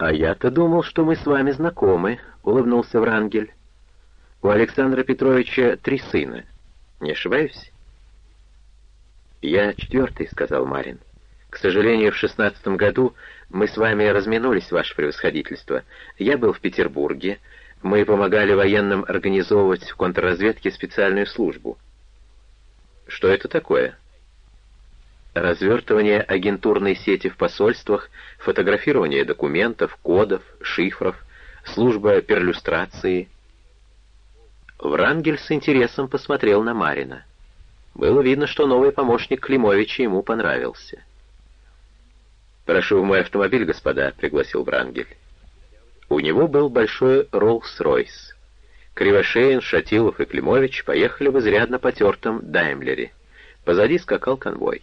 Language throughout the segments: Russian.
«А я-то думал, что мы с вами знакомы», — улыбнулся Врангель. «У Александра Петровича три сына. Не ошибаюсь?» «Я четвертый», — сказал Марин. «К сожалению, в шестнадцатом году мы с вами разминулись, ваше превосходительство. Я был в Петербурге. Мы помогали военным организовывать в контрразведке специальную службу». «Что это такое?» Развертывание агентурной сети в посольствах, фотографирование документов, кодов, шифров, служба перлюстрации. Врангель с интересом посмотрел на Марина. Было видно, что новый помощник Климовича ему понравился. «Прошу в мой автомобиль, господа», — пригласил Врангель. У него был большой Роллс-Ройс. Кривошеин, Шатилов и Климович поехали в изрядно потертом Даймлере. Позади скакал конвой.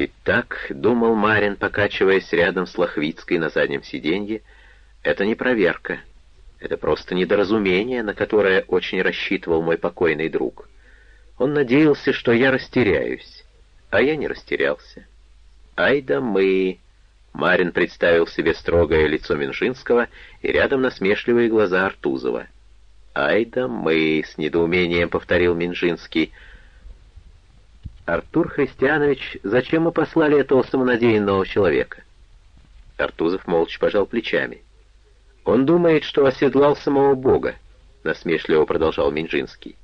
И так, думал Марин, покачиваясь рядом с Лохвицкой на заднем сиденье, это не проверка. Это просто недоразумение, на которое очень рассчитывал мой покойный друг. Он надеялся, что я растеряюсь, а я не растерялся. «Ай да мы!» Марин представил себе строгое лицо Минжинского и рядом насмешливые глаза Артузова. «Ай да мы!» — с недоумением повторил Минжинский — «Артур Христианович, зачем мы послали этого самонадеянного человека?» Артузов молча пожал плечами. «Он думает, что оседлал самого Бога», — насмешливо продолжал Минжинский.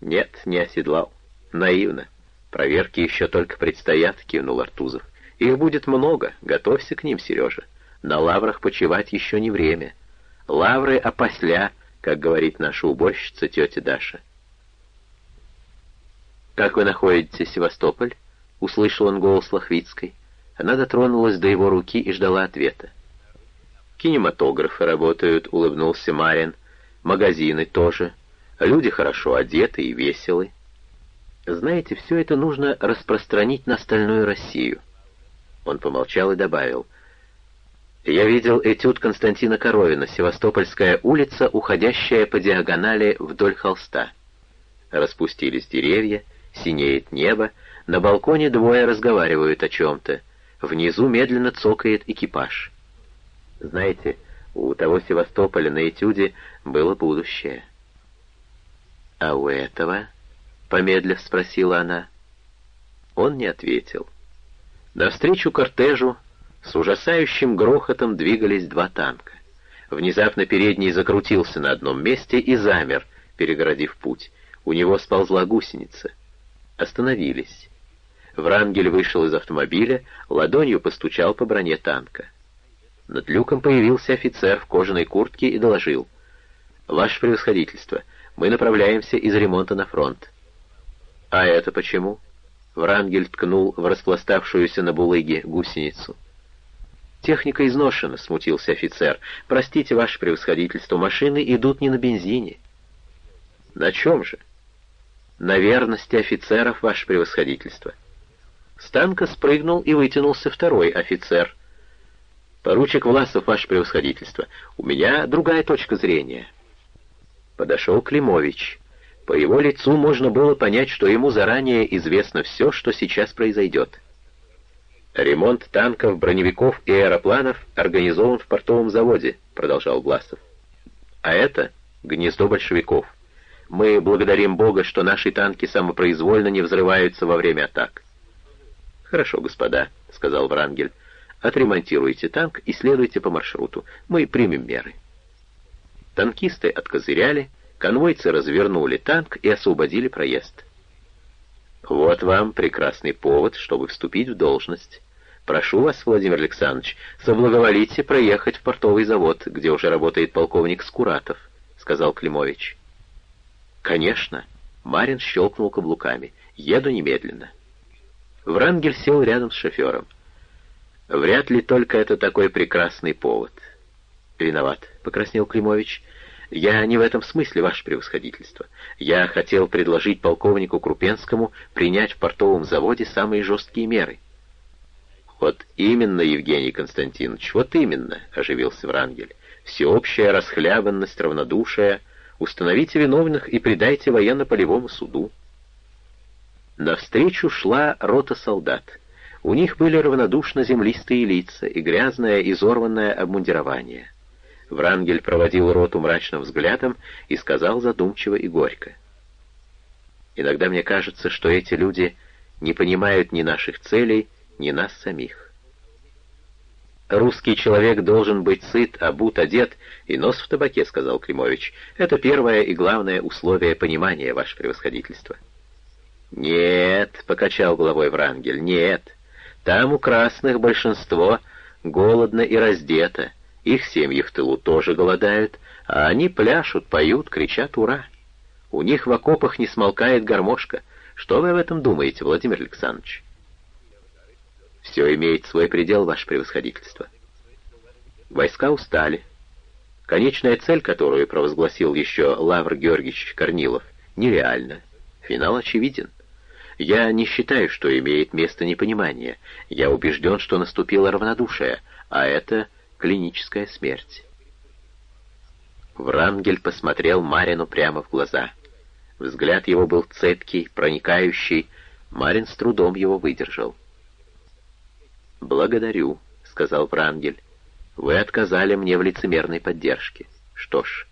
«Нет, не оседлал. Наивно. Проверки еще только предстоят», — кивнул Артузов. «Их будет много. Готовься к ним, Сережа. На лаврах почивать еще не время. Лавры опосля, как говорит наша уборщица тетя Даша. «Как вы находите Севастополь?» — услышал он голос Лохвицкой. Она дотронулась до его руки и ждала ответа. «Кинематографы работают», — улыбнулся Марин. «Магазины тоже. Люди хорошо одеты и веселы. Знаете, все это нужно распространить на остальную Россию». Он помолчал и добавил. «Я видел этюд Константина Коровина, Севастопольская улица, уходящая по диагонали вдоль холста. Распустились деревья, Синеет небо, на балконе двое разговаривают о чем-то. Внизу медленно цокает экипаж. Знаете, у того Севастополя на этюде было будущее. «А у этого?» — помедлив спросила она. Он не ответил. Навстречу кортежу с ужасающим грохотом двигались два танка. Внезапно передний закрутился на одном месте и замер, перегородив путь. У него сползла гусеница остановились. Врангель вышел из автомобиля, ладонью постучал по броне танка. Над люком появился офицер в кожаной куртке и доложил. «Ваше превосходительство, мы направляемся из ремонта на фронт». «А это почему?» Врангель ткнул в распластавшуюся на булыге гусеницу. «Техника изношена», — смутился офицер. «Простите, ваше превосходительство, машины идут не на бензине». «На чем же?» На верности офицеров, ваше превосходительство». С танка спрыгнул и вытянулся второй офицер. «Поручик Власов, ваше превосходительство, у меня другая точка зрения». Подошел Климович. По его лицу можно было понять, что ему заранее известно все, что сейчас произойдет. «Ремонт танков, броневиков и аэропланов организован в портовом заводе», — продолжал Власов. «А это гнездо большевиков. Мы благодарим Бога, что наши танки самопроизвольно не взрываются во время атак. «Хорошо, господа», — сказал Врангель. «Отремонтируйте танк и следуйте по маршруту. Мы примем меры». Танкисты откозыряли, конвойцы развернули танк и освободили проезд. «Вот вам прекрасный повод, чтобы вступить в должность. Прошу вас, Владимир Александрович, соблаговолите проехать в портовый завод, где уже работает полковник Скуратов», — сказал Климович. «Конечно». Марин щелкнул каблуками. «Еду немедленно». Врангель сел рядом с шофером. «Вряд ли только это такой прекрасный повод». «Виноват», — покраснел Климович. «Я не в этом смысле, ваше превосходительство. Я хотел предложить полковнику Крупенскому принять в портовом заводе самые жесткие меры». «Вот именно, Евгений Константинович, вот именно», — оживился Врангель. «Всеобщая расхлябанность, равнодушие, Установите виновных и предайте военно-полевому суду. Навстречу шла рота солдат. У них были равнодушно землистые лица и грязное изорванное обмундирование. Врангель проводил роту мрачным взглядом и сказал задумчиво и горько. «Иногда мне кажется, что эти люди не понимают ни наших целей, ни нас самих. «Русский человек должен быть сыт, обут, одет и нос в табаке», — сказал Климович. «Это первое и главное условие понимания, ваше превосходительство». «Нет», — покачал головой Врангель, — «нет. Там у красных большинство голодно и раздето. Их семьи в тылу тоже голодают, а они пляшут, поют, кричат «Ура!». У них в окопах не смолкает гармошка. Что вы об этом думаете, Владимир Александрович?» Все имеет свой предел, ваше превосходительство. Войска устали. Конечная цель, которую провозгласил еще Лавр Георгиевич Корнилов, нереальна. Финал очевиден. Я не считаю, что имеет место непонимание. Я убежден, что наступило равнодушие, а это клиническая смерть. Врангель посмотрел Марину прямо в глаза. Взгляд его был цепкий, проникающий. Марин с трудом его выдержал. «Благодарю», — сказал Врангель. «Вы отказали мне в лицемерной поддержке. Что ж,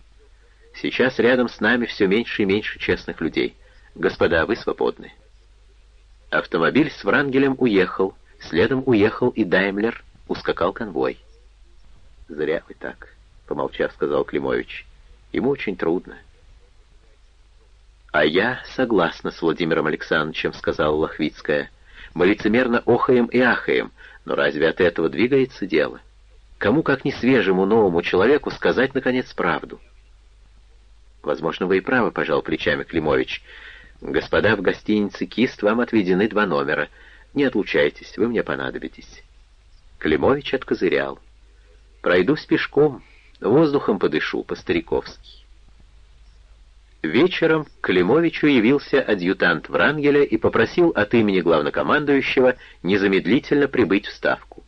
сейчас рядом с нами все меньше и меньше честных людей. Господа, вы свободны». Автомобиль с Врангелем уехал, следом уехал и Даймлер, ускакал конвой. «Зря вы так», — помолчав, сказал Климович. «Ему очень трудно». «А я согласна с Владимиром Александровичем», — сказала Лохвицкая. «Мы лицемерно охаем и ахаем, но разве от этого двигается дело? Кому, как не свежему новому человеку, сказать, наконец, правду? Возможно, вы и правы, пожал плечами Климович. Господа в гостинице «Кист» вам отведены два номера. Не отлучайтесь, вы мне понадобитесь. Климович откозырял. Пройдусь пешком, воздухом подышу, по-стариковски. Вечером к Климовичу явился адъютант Врангеля и попросил от имени главнокомандующего незамедлительно прибыть в Ставку.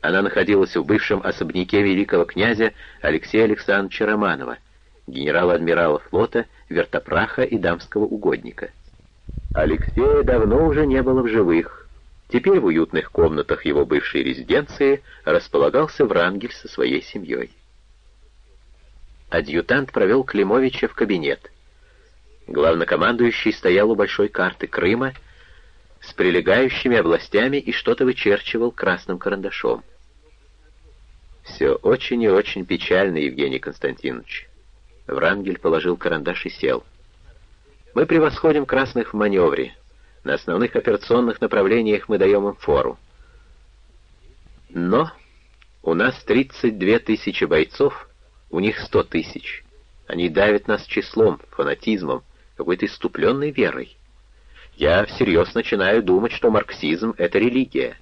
Она находилась в бывшем особняке великого князя Алексея Александровича Романова, генерала-адмирала флота, вертопраха и дамского угодника. Алексея давно уже не было в живых. Теперь в уютных комнатах его бывшей резиденции располагался Врангель со своей семьей. Адъютант провел Климовича в кабинет — Главнокомандующий стоял у большой карты Крыма с прилегающими областями и что-то вычерчивал красным карандашом. «Все очень и очень печально, Евгений Константинович». Врангель положил карандаш и сел. «Мы превосходим красных в маневре. На основных операционных направлениях мы даем им фору. Но у нас 32 тысячи бойцов, у них 100 тысяч. Они давят нас числом, фанатизмом, какой-то иступленной верой. Я всерьез начинаю думать, что марксизм — это религия,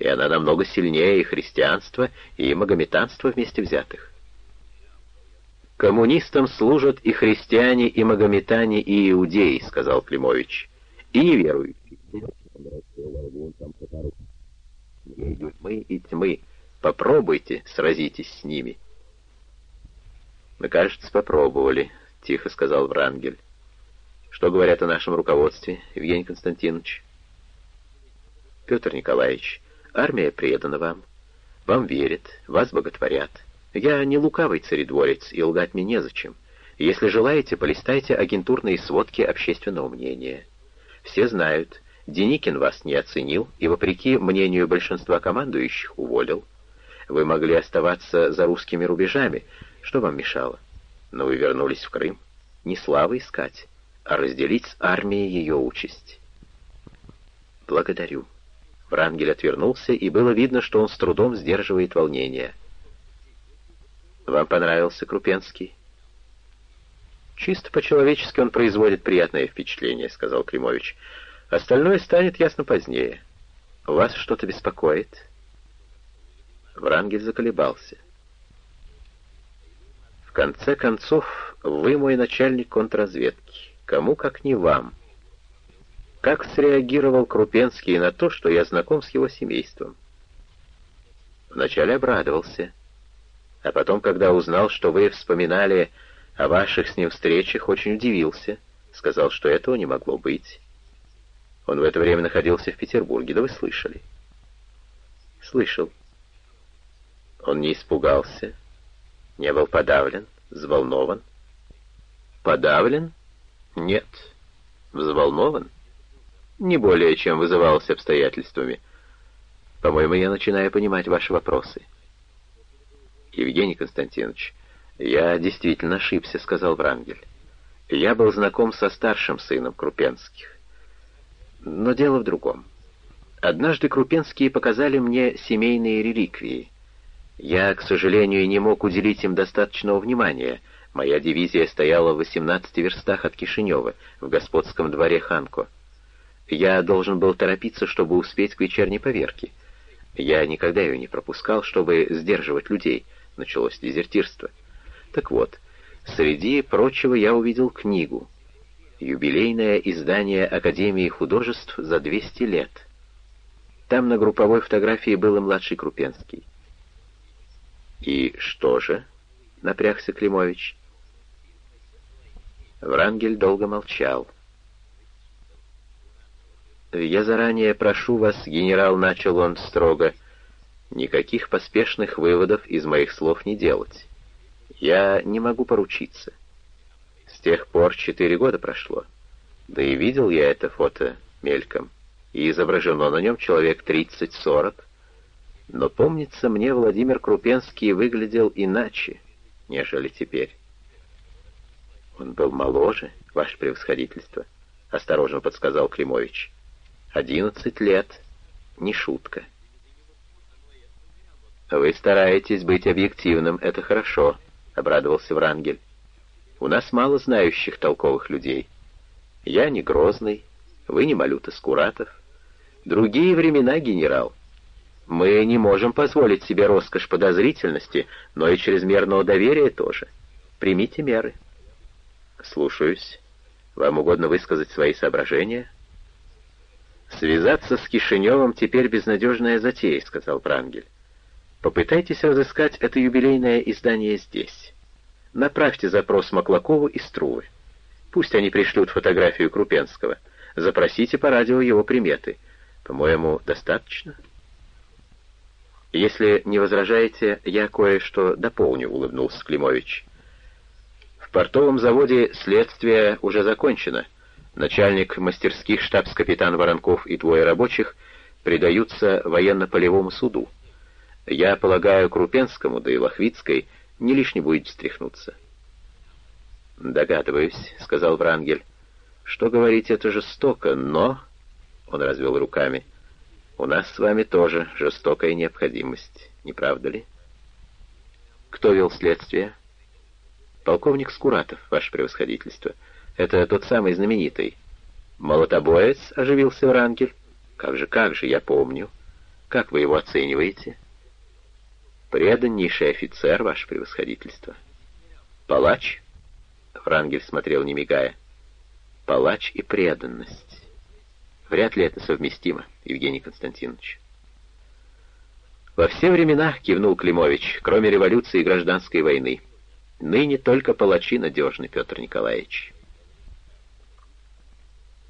и она намного сильнее и христианства, и магометанства вместе взятых. «Коммунистам служат и христиане, и магометане, и иудеи», — сказал Климович, — «и неверующие». «Мы и тьмы. Попробуйте, сразитесь с ними». «Мы, кажется, попробовали», — тихо сказал Врангель. Что говорят о нашем руководстве, Евгений Константинович? Петр Николаевич, армия предана вам. Вам верят, вас боготворят. Я не лукавый царедворец, и лгать мне незачем. Если желаете, полистайте агентурные сводки общественного мнения. Все знают, Деникин вас не оценил и, вопреки мнению большинства командующих, уволил. Вы могли оставаться за русскими рубежами, что вам мешало? Но вы вернулись в Крым. Не славы искать, а разделить с армией ее участь. «Благодарю». Врангель отвернулся, и было видно, что он с трудом сдерживает волнение. «Вам понравился Крупенский?» «Чисто по-человечески он производит приятное впечатление», — сказал Климович. «Остальное станет ясно позднее. Вас что-то беспокоит?» Врангель заколебался. «В конце концов, вы мой начальник контрразведки. Кому, как не вам. Как среагировал Крупенский на то, что я знаком с его семейством? Вначале обрадовался, а потом, когда узнал, что вы вспоминали о ваших с ним встречах, очень удивился, сказал, что этого не могло быть. Он в это время находился в Петербурге, да вы слышали. Слышал. Он не испугался, не был подавлен, взволнован. Подавлен? Нет. Взволнован? Не более, чем вызывался обстоятельствами. По-моему, я начинаю понимать ваши вопросы. Евгений Константинович, я действительно ошибся, сказал Врангель. Я был знаком со старшим сыном Крупенских. Но дело в другом. Однажды Крупенские показали мне семейные реликвии. Я, к сожалению, не мог уделить им достаточного внимания. Моя дивизия стояла в 18 верстах от Кишинева, в господском дворе Ханко. Я должен был торопиться, чтобы успеть к вечерней поверке. Я никогда ее не пропускал, чтобы сдерживать людей. Началось дезертирство. Так вот, среди прочего я увидел книгу. Юбилейное издание Академии художеств за 200 лет. Там на групповой фотографии был и младший Крупенский. «И что же?» — напрягся Климович. Врангель долго молчал. «Я заранее прошу вас, генерал, — начал он строго, — никаких поспешных выводов из моих слов не делать. Я не могу поручиться. С тех пор четыре года прошло. Да и видел я это фото мельком, и изображено на нем человек тридцать-сорок. Но, помнится мне, Владимир Крупенский выглядел иначе, нежели теперь. Он был моложе, ваше превосходительство, — осторожно подсказал Климович. Одиннадцать лет. Не шутка. «Вы стараетесь быть объективным, это хорошо», — обрадовался Врангель. «У нас мало знающих толковых людей. Я не Грозный, вы не Малюта Скуратов. Другие времена, генерал. Мы не можем позволить себе роскошь подозрительности, но и чрезмерного доверия тоже. Примите меры». «Слушаюсь. Вам угодно высказать свои соображения?» «Связаться с Кишиневым теперь безнадежная затея», — сказал Прангель. «Попытайтесь разыскать это юбилейное издание здесь. Направьте запрос Маклакову и Струвы. Пусть они пришлют фотографию Крупенского. Запросите по радио его приметы. По-моему, достаточно?» «Если не возражаете, я кое-что дополню», — улыбнулся Климович. «В портовом заводе следствие уже закончено. Начальник мастерских штабс-капитан Воронков и двое рабочих предаются военно-полевому суду. Я полагаю, Крупенскому, да и Лохвицкой не лишне будет встряхнуться. «Догадываюсь», — сказал Врангель. «Что говорить, это жестоко, но...» — он развел руками. «У нас с вами тоже жестокая необходимость, не правда ли?» «Кто вел следствие?» «Полковник Скуратов, ваше превосходительство». Это тот самый знаменитый. Молотобоец, оживился Врангель. Как же, как же, я помню. Как вы его оцениваете? Преданнейший офицер, ваше превосходительство. Палач? Врангель смотрел, не мигая. Палач и преданность. Вряд ли это совместимо, Евгений Константинович. Во все времена, кивнул Климович, кроме революции и гражданской войны. Ныне только палачи надежны, Петр Николаевич.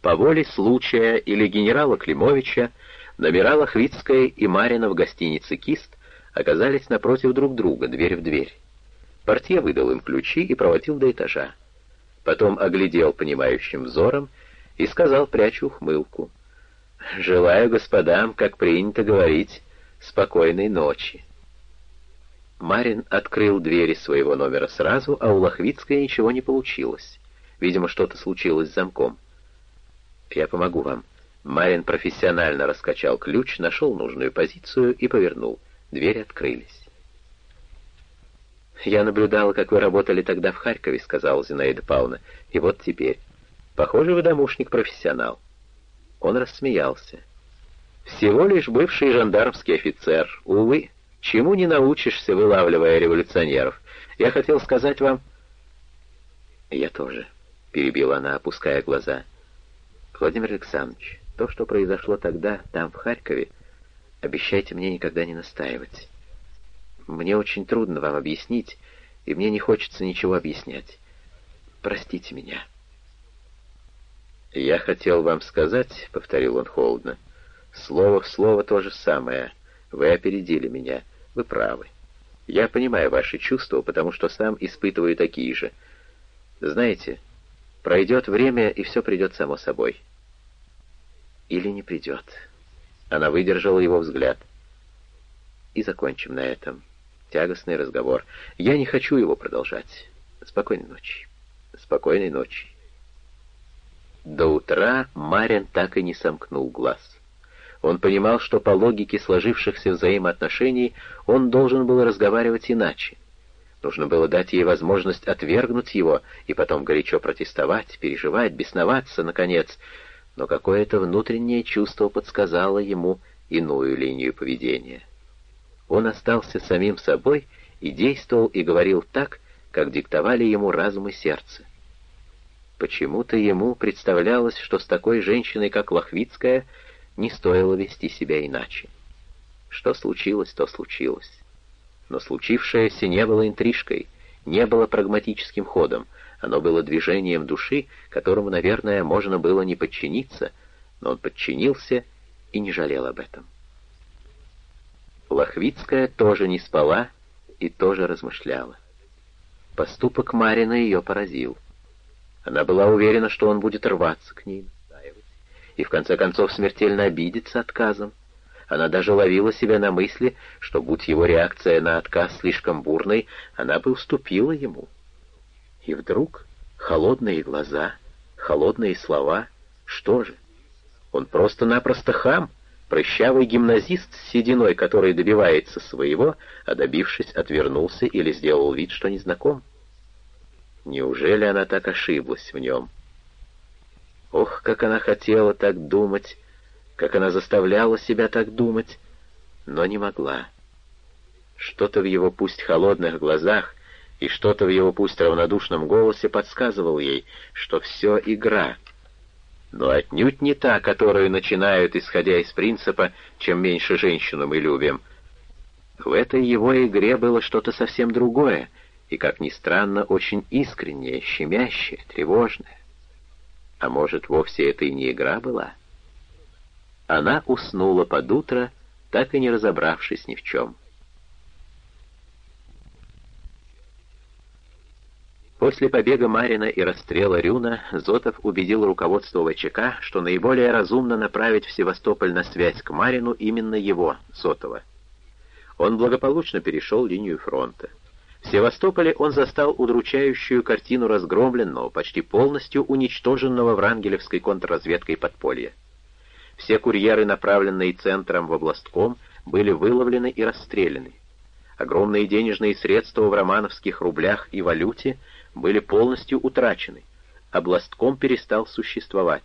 По воле случая или генерала Климовича номера Лохвицкая и Марина в гостинице «Кист» оказались напротив друг друга, дверь в дверь. Портье выдал им ключи и проводил до этажа. Потом оглядел понимающим взором и сказал, пряча ухмылку, «Желаю господам, как принято говорить, спокойной ночи». Марин открыл двери своего номера сразу, а у Лохвицкой ничего не получилось. Видимо, что-то случилось с замком. «Я помогу вам». Марин профессионально раскачал ключ, нашел нужную позицию и повернул. Двери открылись. «Я наблюдала, как вы работали тогда в Харькове», — сказала Зинаида Павловна. «И вот теперь. Похоже, вы домушник-профессионал». Он рассмеялся. «Всего лишь бывший жандармский офицер. Увы, чему не научишься, вылавливая революционеров. Я хотел сказать вам...» «Я тоже», — перебила она, опуская глаза. Владимир Александрович, то, что произошло тогда, там, в Харькове, обещайте мне никогда не настаивать. Мне очень трудно вам объяснить, и мне не хочется ничего объяснять. Простите меня. «Я хотел вам сказать», — повторил он холодно, — «слово в слово то же самое, Вы опередили меня. Вы правы. Я понимаю ваши чувства, потому что сам испытываю такие же. Знаете, пройдет время, и все придет само собой. Или не придет. Она выдержала его взгляд. И закончим на этом. Тягостный разговор. Я не хочу его продолжать. Спокойной ночи. Спокойной ночи. До утра Марин так и не сомкнул глаз. Он понимал, что по логике сложившихся взаимоотношений он должен был разговаривать иначе. Нужно было дать ей возможность отвергнуть его и потом горячо протестовать, переживать, бесноваться, наконец. Но какое-то внутреннее чувство подсказало ему иную линию поведения. Он остался самим собой и действовал и говорил так, как диктовали ему разум и сердце. Почему-то ему представлялось, что с такой женщиной, как Лохвицкая, не стоило вести себя иначе. Что случилось, то случилось. Но случившееся не было интрижкой, не было прагматическим ходом, оно было движением души, которому, наверное, можно было не подчиниться, но он подчинился и не жалел об этом. Лохвицкая тоже не спала и тоже размышляла. Поступок Марина ее поразил. Она была уверена, что он будет рваться к ней, и в конце концов смертельно обидится отказом. Она даже ловила себя на мысли, что, будь его реакция на отказ слишком бурной, она бы уступила ему. И вдруг холодные глаза, холодные слова. Что же? Он просто-напросто хам, прыщавый гимназист с сединой, который добивается своего, а добившись, отвернулся или сделал вид, что не знаком. Неужели она так ошиблась в нем? Ох, как она хотела так думать, как она заставляла себя так думать, но не могла. Что-то в его пусть холодных глазах и что-то в его пусть равнодушном голосе подсказывал ей, что все игра. Но отнюдь не та, которую начинают, исходя из принципа «чем меньше женщину мы любим». В этой его игре было что-то совсем другое, и, как ни странно, очень искреннее, щемящее, тревожное. А может, вовсе это и не игра была? Она уснула под утро, так и не разобравшись ни в чем. После побега Марина и расстрела Рюна Зотов убедил руководство ВЧК, что наиболее разумно направить в Севастополь на связь к Марину именно его, Зотова. Он благополучно перешел линию фронта. В Севастополе он застал удручающую картину разгромленного, почти полностью уничтоженного врангелевской контрразведкой подполья. Все курьеры, направленные центром в областком, были выловлены и расстреляны. Огромные денежные средства в романовских рублях и валюте были полностью утрачены. Областком перестал существовать.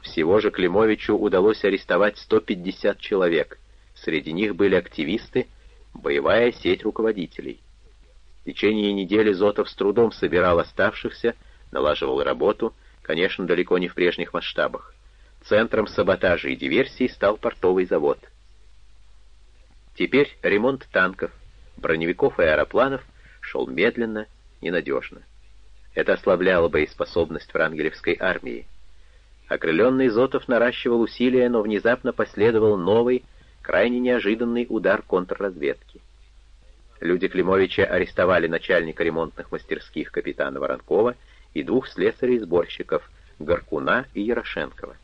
Всего же Климовичу удалось арестовать 150 человек. Среди них были активисты, боевая сеть руководителей. В течение недели Зотов с трудом собирал оставшихся, налаживал работу, конечно, далеко не в прежних масштабах. Центром саботажа и диверсий стал портовый завод. Теперь ремонт танков, броневиков и аэропланов шел медленно и надежно. Это ослабляло боеспособность врангелевской армии. Окрыленный Зотов наращивал усилия, но внезапно последовал новый, крайне неожиданный удар контрразведки. Люди Климовича арестовали начальника ремонтных мастерских капитана Воронкова и двух слесарей-сборщиков Горкуна и Ярошенкова.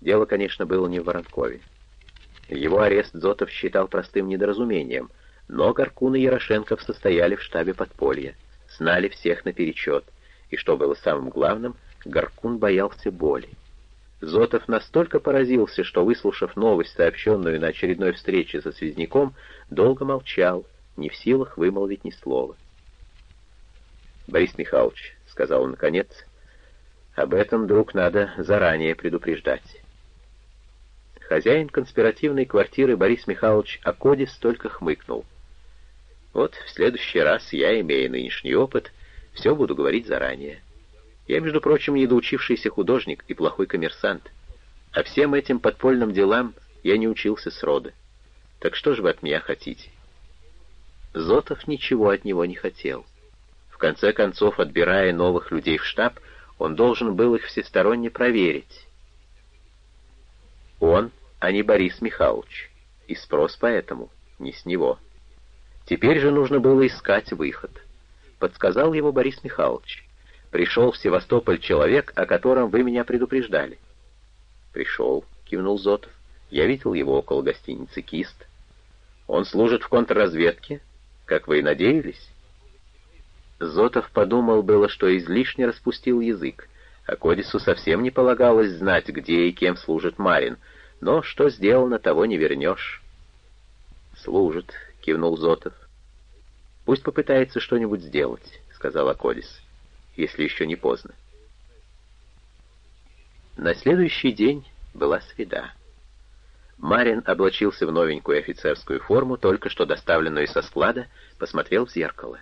Дело, конечно, было не в Воронкове. Его арест Зотов считал простым недоразумением, но Горкун и Ярошенков состояли в штабе подполья, знали всех наперечет, и, что было самым главным, Горкун боялся боли. Зотов настолько поразился, что, выслушав новость, сообщенную на очередной встрече со связняком, долго молчал, не в силах вымолвить ни слова. «Борис Михайлович», — сказал он наконец, — «об этом, друг, надо заранее предупреждать». Хозяин конспиративной квартиры Борис Михайлович Акодис только хмыкнул. «Вот в следующий раз я, имея нынешний опыт, все буду говорить заранее». Я, между прочим, недоучившийся художник и плохой коммерсант. А всем этим подпольным делам я не учился срода. Так что же вы от меня хотите? Зотов ничего от него не хотел. В конце концов, отбирая новых людей в штаб, он должен был их всесторонне проверить. Он, а не Борис Михайлович, и спрос поэтому не с него. Теперь же нужно было искать выход. Подсказал его Борис Михайлович. Пришел в Севастополь человек, о котором вы меня предупреждали. Пришел, кивнул Зотов. Я видел его около гостиницы «Кист». Он служит в контрразведке, как вы и надеялись. Зотов подумал было, что излишне распустил язык, а Кодису совсем не полагалось знать, где и кем служит Марин, но что сделано, того не вернешь. «Служит», — кивнул Зотов. «Пусть попытается что-нибудь сделать», — сказал Акодис, — «если еще не поздно». На следующий день была среда. Марин облачился в новенькую офицерскую форму, только что доставленную со склада, посмотрел в зеркало.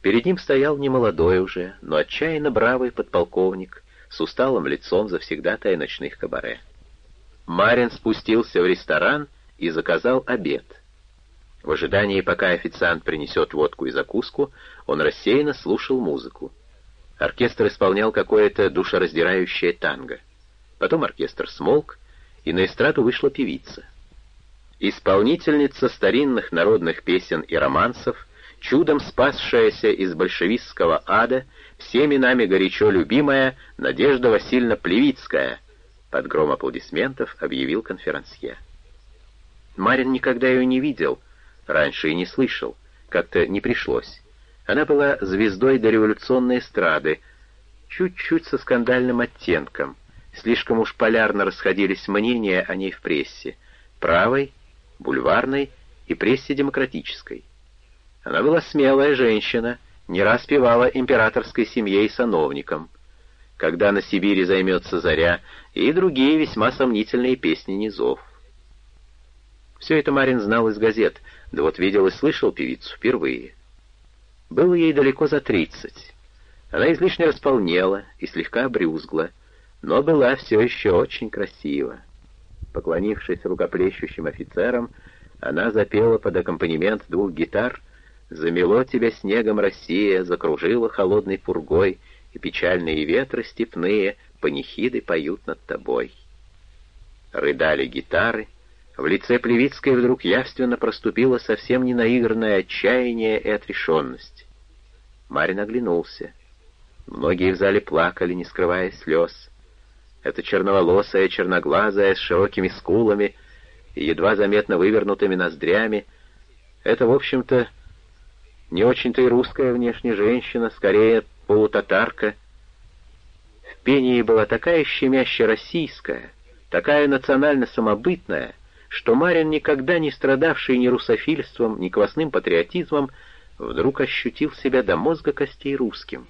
Перед ним стоял немолодой уже, но отчаянно бравый подполковник с усталым лицом завсегдатая ночных кабаре. Марин спустился в ресторан и заказал обед. В ожидании, пока официант принесет водку и закуску, он рассеянно слушал музыку. Оркестр исполнял какое-то душераздирающее танго. Потом оркестр смолк, и на эстраду вышла певица. Исполнительница старинных народных песен и романсов, чудом спасшаяся из большевистского ада, всеми нами горячо любимая Надежда Васильевна Плевицкая, под гром аплодисментов объявил конферансье. Марин никогда ее не видел, раньше и не слышал, как-то не пришлось. Она была звездой дореволюционной эстрады, чуть-чуть со скандальным оттенком. Слишком уж полярно расходились мнения о ней в прессе, правой, бульварной и прессе демократической. Она была смелая женщина, не раз певала императорской семье и сановникам. Когда на Сибири займется заря, и другие весьма сомнительные песни низов. Все это Марин знал из газет, да вот видел и слышал певицу впервые. Было ей далеко за тридцать. Она излишне располнела и слегка обрюзгла, но была все еще очень красива. Поклонившись рукоплещущим офицерам, она запела под аккомпанемент двух гитар Замело тебя снегом Россия, закружила холодной пургой, и печальные ветры степные панихиды поют над тобой. Рыдали гитары, в лице Плевицкой вдруг явственно проступило совсем не наигранное отчаяние и отрешенность. Марин оглянулся. Многие в зале плакали, не скрывая слез. Эта черноволосая, черноглазая, с широкими скулами и едва заметно вывернутыми ноздрями, это, в общем-то, не очень-то и русская внешне женщина, скорее полутатарка. В пении была такая щемяще российская, такая национально самобытная, что Марин, никогда не страдавший ни русофильством, ни квасным патриотизмом, вдруг ощутил себя до мозга костей русским.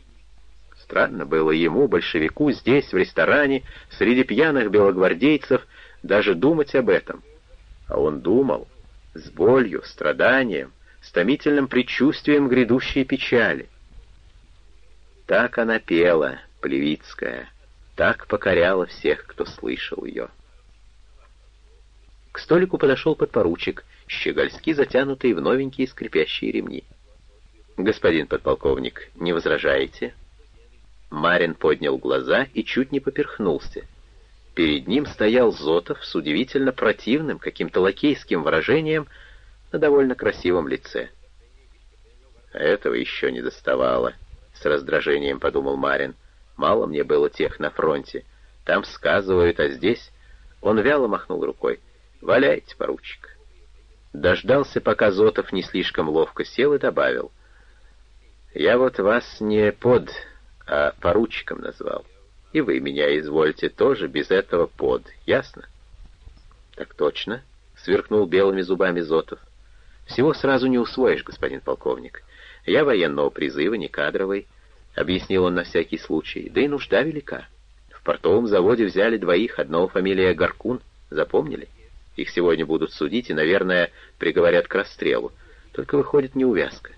Странно было ему, большевику, здесь, в ресторане, среди пьяных белогвардейцев, даже думать об этом. А он думал, с болью, страданием, с томительным предчувствием грядущей печали. Так она пела, Плевицкая, так покоряла всех, кто слышал ее. К столику подошел подпоручик, щегольски затянутый в новенькие скрипящие ремни. «Господин подполковник, не возражаете?» Марин поднял глаза и чуть не поперхнулся. Перед ним стоял Зотов с удивительно противным, каким-то лакейским выражением — на довольно красивом лице. «Этого еще не доставало», — с раздражением подумал Марин. «Мало мне было тех на фронте. Там сказывают, а здесь...» Он вяло махнул рукой. «Валяйте, поручик». Дождался, пока Зотов не слишком ловко сел и добавил. «Я вот вас не под, а поручиком назвал. И вы меня извольте тоже без этого под, ясно?» «Так точно», — сверкнул белыми зубами Зотов. Всего сразу не усвоишь, господин полковник. Я военного призыва, не кадровый, — объяснил он на всякий случай, — да и нужда велика. В портовом заводе взяли двоих, одного фамилия Гаркун, запомнили? Их сегодня будут судить и, наверное, приговорят к расстрелу. Только выходит неувязка.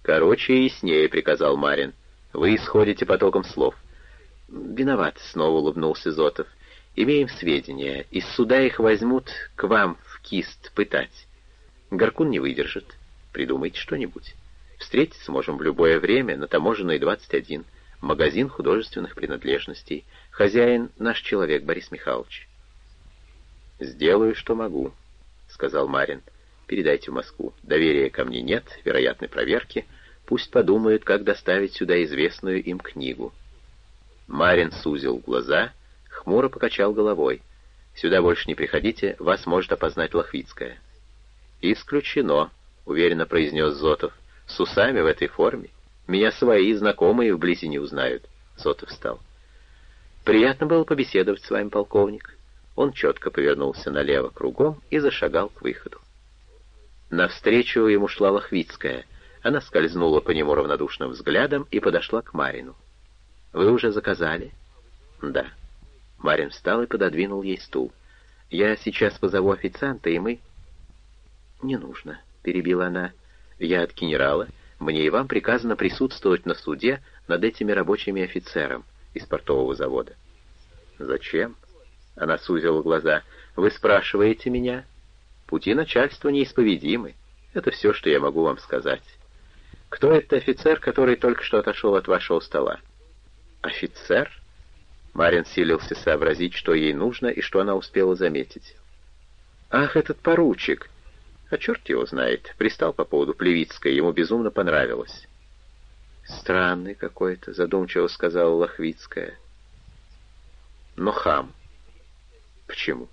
«Короче и яснее», — приказал Марин. «Вы исходите потоком слов». «Виноват», — снова улыбнулся Зотов. «Имеем сведения. Из суда их возьмут к вам в кист пытать. Гаркун не выдержит. Придумайте что-нибудь. Встретиться можем в любое время на таможенной 21. Магазин художественных принадлежностей. Хозяин — наш человек, Борис Михайлович. «Сделаю, что могу», — сказал Марин. «Передайте в Москву. Доверия ко мне нет, вероятной проверки. Пусть подумают, как доставить сюда известную им книгу». Марин сузил глаза, хмуро покачал головой. «Сюда больше не приходите, вас может опознать Лохвицкая». «Исключено», — уверенно произнес Зотов. «С усами в этой форме. Меня свои знакомые вблизи не узнают». Зотов встал. «Приятно было побеседовать с вами, полковник». Он четко повернулся налево кругом и зашагал к выходу. Навстречу ему шла Лохвицкая. Она скользнула по нему равнодушным взглядом и подошла к Марину. «Вы уже заказали?» «Да». Марин встал и пододвинул ей стул. «Я сейчас позову официанта, и мы...» «Не нужно», — перебила она. «Я от генерала. Мне и вам приказано присутствовать на суде над этими рабочими офицером из портового завода». «Зачем?» — она сузила глаза. «Вы спрашиваете меня?» «Пути начальства неисповедимы. Это все, что я могу вам сказать. Кто этот офицер, который только что отошел от вашего стола?» «Офицер?» Марин силился сообразить, что ей нужно и что она успела заметить. «Ах, этот поручик!» «А черт его знает!» Пристал по поводу Плевицкой, ему безумно понравилось. «Странный какой-то», — задумчиво сказала Лохвицкая. «Но хам». «Почему?»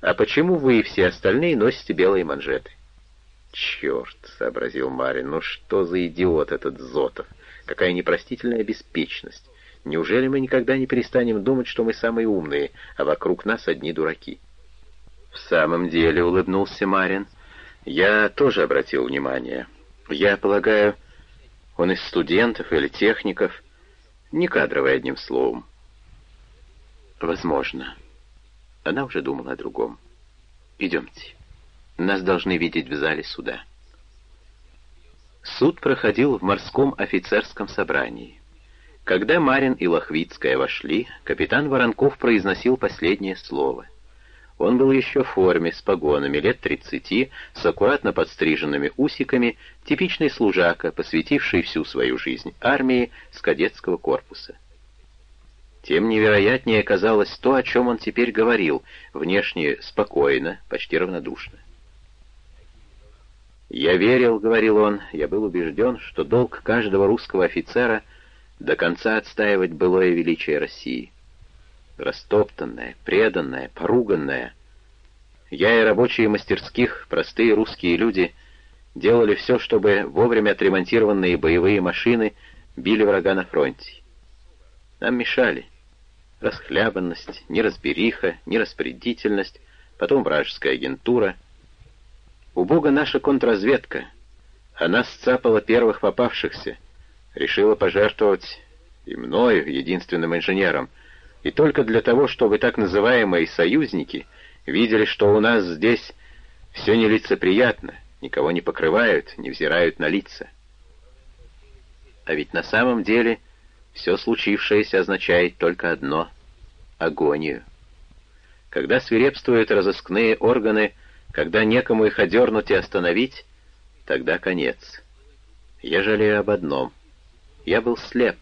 «А почему вы и все остальные носите белые манжеты?» «Черт!» — сообразил Марин. «Ну что за идиот этот Зотов? Какая непростительная беспечность! Неужели мы никогда не перестанем думать, что мы самые умные, а вокруг нас одни дураки?» «В самом деле», — улыбнулся Марин, — «я тоже обратил внимание. Я полагаю, он из студентов или техников, не кадровый, одним словом». «Возможно». Она уже думала о другом. «Идемте. Нас должны видеть в зале суда». Суд проходил в морском офицерском собрании. Когда Марин и Лохвицкая вошли, капитан Воронков произносил последнее слово. Он был еще в форме, с погонами, лет тридцати, с аккуратно подстриженными усиками, типичный служака, посвятивший всю свою жизнь армии с кадетского корпуса. Тем невероятнее оказалось то, о чем он теперь говорил, внешне спокойно, почти равнодушно. «Я верил, — говорил он, — я был убежден, что долг каждого русского офицера — до конца отстаивать былое величие России. Растоптанная, преданная, поруганная. Я и рабочие мастерских, простые русские люди, делали все, чтобы вовремя отремонтированные боевые машины били врага на фронте. Нам мешали. Расхлябанность, неразбериха, нераспорядительность, потом вражеская агентура. У Бога наша контрразведка. Она сцапала первых попавшихся — решила пожертвовать и мною, единственным инженером, и только для того, чтобы так называемые «союзники» видели, что у нас здесь все нелицеприятно, никого не покрывают, не взирают на лица. А ведь на самом деле все случившееся означает только одно — агонию. Когда свирепствуют разыскные органы, когда некому их одернуть и остановить, тогда конец. Я жалею об одном — я был слеп.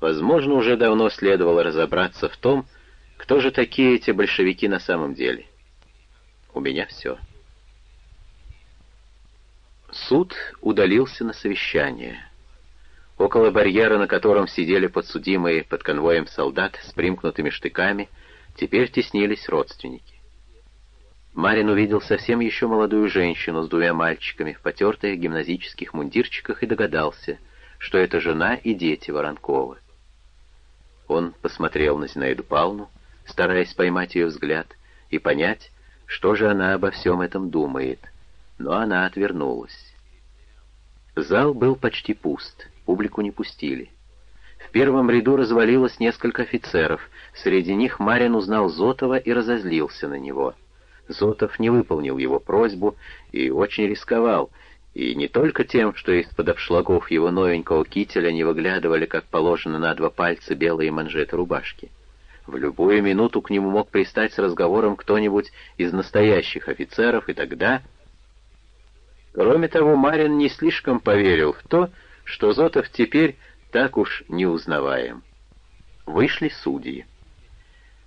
Возможно, уже давно следовало разобраться в том, кто же такие эти большевики на самом деле. У меня все. Суд удалился на совещание. Около барьера, на котором сидели подсудимые под конвоем солдат с примкнутыми штыками, теперь теснились родственники. Марин увидел совсем еще молодую женщину с двумя мальчиками в потертых гимназических мундирчиках и догадался — что это жена и дети Воронковы. Он посмотрел на Зинаиду Павловну, стараясь поймать ее взгляд и понять, что же она обо всем этом думает, но она отвернулась. Зал был почти пуст, публику не пустили. В первом ряду развалилось несколько офицеров, среди них Марин узнал Зотова и разозлился на него. Зотов не выполнил его просьбу и очень рисковал, и не только тем, что из-под обшлагов его новенького кителя не выглядывали, как положено на два пальца, белые манжеты рубашки. В любую минуту к нему мог пристать с разговором кто-нибудь из настоящих офицеров, и тогда... Кроме того, Марин не слишком поверил в то, что Зотов теперь так уж не узнаваем. Вышли судьи.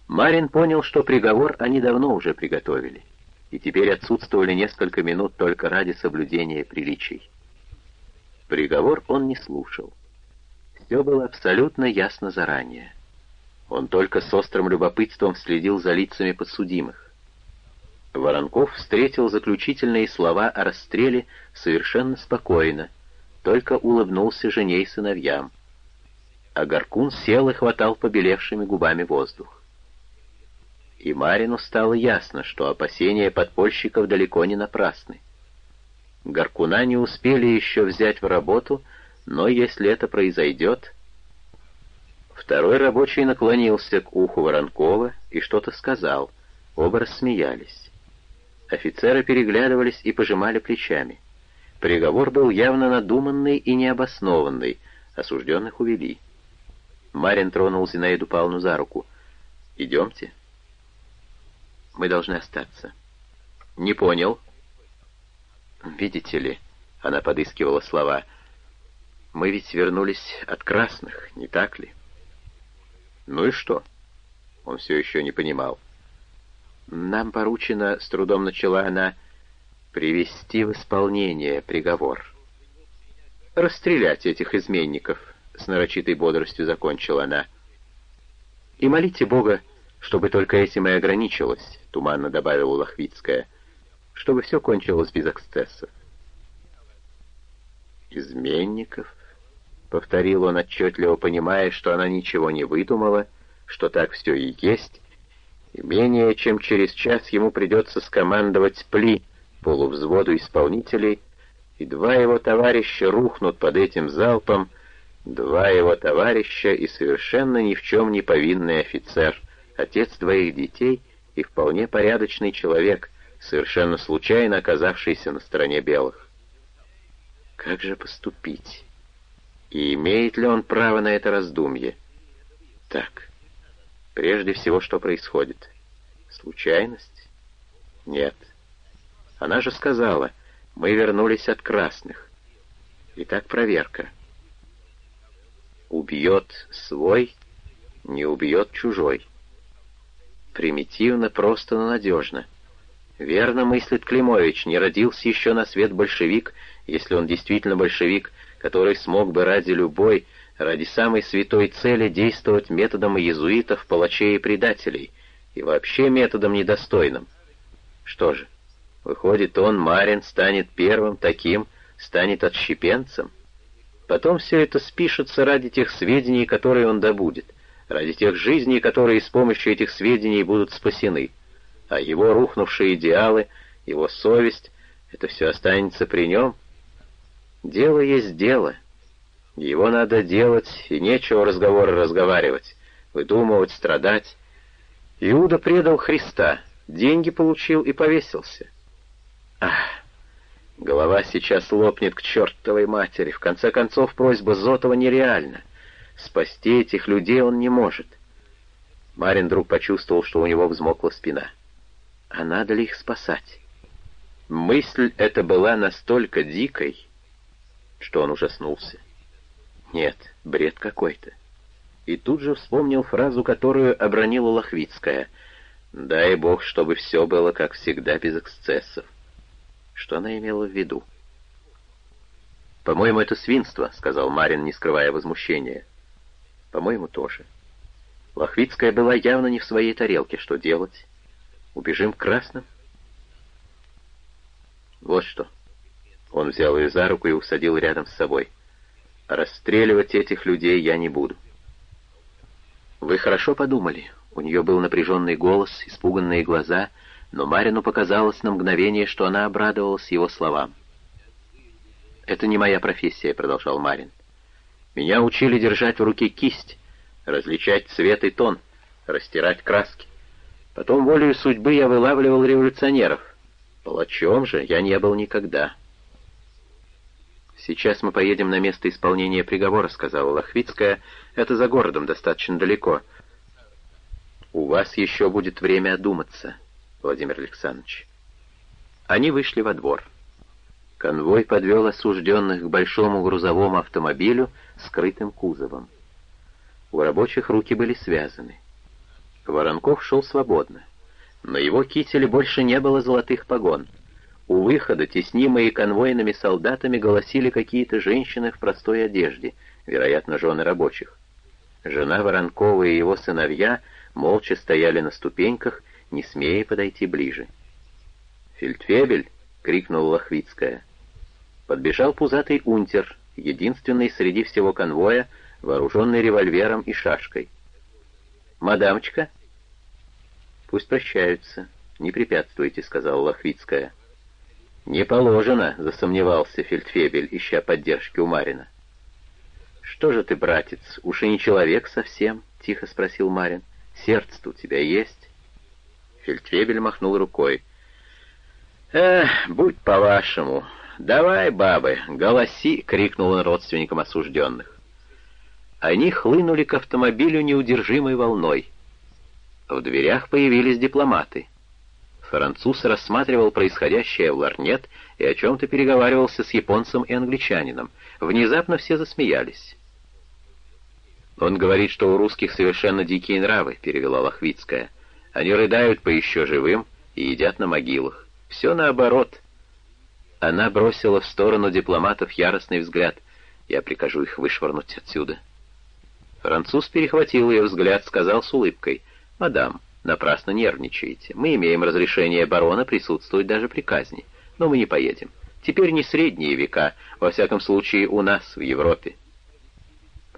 Марин понял, что приговор они давно уже приготовили, и теперь отсутствовали несколько минут только ради соблюдения приличий. Приговор он не слушал. Все было абсолютно ясно заранее. Он только с острым любопытством следил за лицами подсудимых. Воронков встретил заключительные слова о расстреле совершенно спокойно, только улыбнулся жене и сыновьям. А Горкун сел и хватал побелевшими губами воздух. И Марину стало ясно, что опасения подпольщиков далеко не напрасны. Горкуна не успели еще взять в работу, но если это произойдет... Второй рабочий наклонился к уху Воронкова и что-то сказал. Оба рассмеялись. Офицеры переглядывались и пожимали плечами. Приговор был явно надуманный и необоснованный. Осужденных увели. Марин тронул Зинаиду Павловну за руку. «Идемте. Мы должны остаться». «Не понял». «Видите ли...» — она подыскивала слова. «Мы ведь вернулись от красных, не так ли?» «Ну и что?» Он все еще не понимал. «Нам поручено, — с трудом начала она, — привести в исполнение приговор. Расстрелять этих изменников, — с нарочитой бодростью закончила она. И молите Бога, чтобы только этим и ограничилось, — туманно добавила Лохвицкая, — чтобы все кончилось без эксцессов. «Изменников?» — повторил он, отчетливо понимая, что она ничего не выдумала, что так все и есть, и менее чем через час ему придется скомандовать пли полувзводу исполнителей, и два его товарища рухнут под этим залпом, два его товарища и совершенно ни в чем не повинный офицер, отец двоих детей и вполне порядочный человек, совершенно случайно оказавшийся на стороне белых. Как же поступить? И имеет ли он право на это раздумье? Так, Прежде всего, что происходит? Случайность? Нет. Она же сказала, мы вернулись от красных. Итак, проверка. Убьет свой, не убьет чужой. Примитивно, просто, но надежно. Верно мыслит Климович, не родился еще на свет большевик, если он действительно большевик, который смог бы ради любой, ради самой святой цели действовать методом иезуитов, палачей и предателей, и вообще методом недостойным. Что же, выходит, он, Марин, станет первым таким, станет отщепенцем? Потом все это спишется ради тех сведений, которые он добудет, ради тех жизней, которые с помощью этих сведений будут спасены. А его рухнувшие идеалы, его совесть — это все останется при нем. Дело есть дело — его надо делать, и нечего разговоры разговаривать, выдумывать, страдать. Иуда предал Христа, деньги получил и повесился. Ах, голова сейчас лопнет к чертовой матери. В конце концов, просьба Зотова нереальна. Спасти этих людей он не может. Марин вдруг почувствовал, что у него взмокла спина. А надо ли их спасать? Мысль эта была настолько дикой, что он ужаснулся. Нет, бред какой-то. И тут же вспомнил фразу, которую обронила Лохвицкая. «Дай Бог, чтобы все было, как всегда, без эксцессов». Что она имела в виду? «По-моему, это свинство», — сказал Марин, не скрывая возмущения. «По-моему, тоже». Лохвицкая была явно не в своей тарелке. Что делать? Убежим к красным? Вот что. Он взял ее за руку и усадил рядом с собой. Расстреливать этих людей я не буду. Вы хорошо подумали. У нее был напряженный голос, испуганные глаза, но Марину показалось на мгновение, что она обрадовалась его словам. «Это не моя профессия», — продолжал Марин. «Меня учили держать в руке кисть, различать цвет и тон, растирать краски. Потом волею судьбы я вылавливал революционеров. Палачом же я не был никогда». «Сейчас мы поедем на место исполнения приговора», — сказала Лохвицкая. «Это за городом, достаточно далеко». «У вас еще будет время одуматься, Владимир Александрович». Они вышли во двор. Конвой подвел осужденных к большому грузовому автомобилю с скрытым кузовом. У рабочих руки были связаны. Воронков шел свободно. На его кителе больше не было золотых погон. У выхода, теснимые конвойными солдатами, голосили какие-то женщины в простой одежде, вероятно, жены рабочих. Жена Воронкова и его сыновья молча стояли на ступеньках, не смея подойти ближе. «Фельдфебель!» — крикнула Лохвицкая. Подбежал пузатый унтер, единственный среди всего конвоя, вооруженный револьвером и шашкой. «Мадамочка?» «Пусть прощаются. Не препятствуйте», — сказала Лохвицкая. «Не положено», — засомневался Фельдфебель, ища поддержки у Марина. «Что же ты, братец, уж и не человек совсем?» — тихо спросил Марин. «Сердце-то у тебя есть?» Фельдфебель махнул рукой. «Эх, будь по-вашему. Давай, бабы, голоси!» — крикнул он родственникам осужденных. Они хлынули к автомобилю неудержимой волной. В дверях появились дипломаты. Француз рассматривал происходящее в ларнет и о чем-то переговаривался с японцем и англичанином. Внезапно все засмеялись. «Он говорит, что у русских совершенно дикие нравы», — перевела Лохвицкая. «Они рыдают по еще живым и едят на могилах. Все наоборот». Она бросила в сторону дипломатов яростный взгляд. «Я прикажу их вышвырнуть отсюда». Француз перехватил ее взгляд, сказал с улыбкой. «Мадам, напрасно нервничаете. Мы имеем разрешение барона присутствовать даже при казни. Но мы не поедем. Теперь не средние века, во всяком случае у нас, в Европе».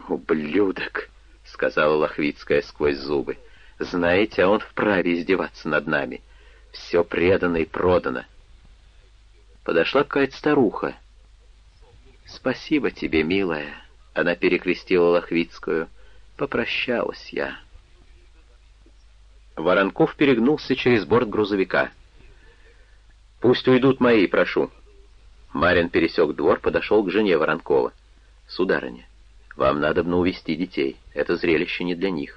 «Ублюдок!» — сказала Лохвицкая сквозь зубы. «Знаете, а он вправе издеваться над нами. Все предано и продано». Подошла какая-то старуха. «Спасибо тебе, милая», — она перекрестила Лохвицкую. «Попрощалась я». Воронков перегнулся через борт грузовика. «Пусть уйдут мои, прошу». Марин пересек двор, подошел к жене Воронкова. «Сударыня, вам надо бы увести детей. Это зрелище не для них».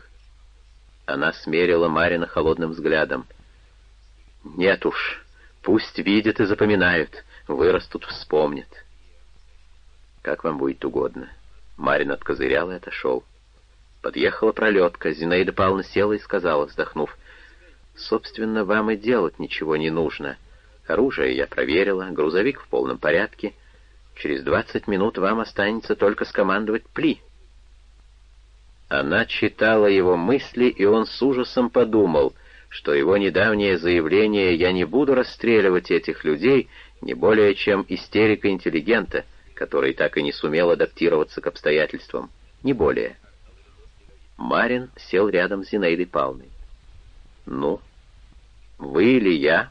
Она смерила Марина холодным взглядом. «Нет уж, пусть видят и запоминают, вырастут, вспомнят». «Как вам будет угодно». Марин откозырял и отошел. Подъехала пролетка, Зинаида Павловна села и сказала, вздохнув, «Собственно, вам и делать ничего не нужно. Оружие я проверила, грузовик в полном порядке». Через двадцать минут вам останется только скомандовать «Пли». Она читала его мысли, и он с ужасом подумал, что его недавнее заявление «я не буду расстреливать этих людей» не более чем истерика интеллигента, который так и не сумел адаптироваться к обстоятельствам, не более. Марин сел рядом с Зинаидой Павловной. «Ну, вы или я?»